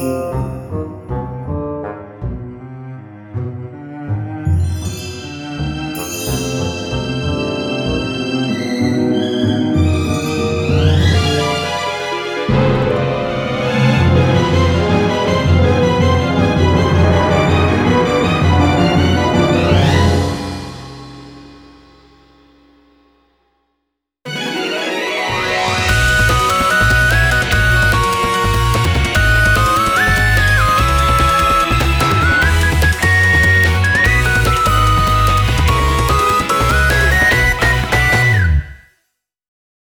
you.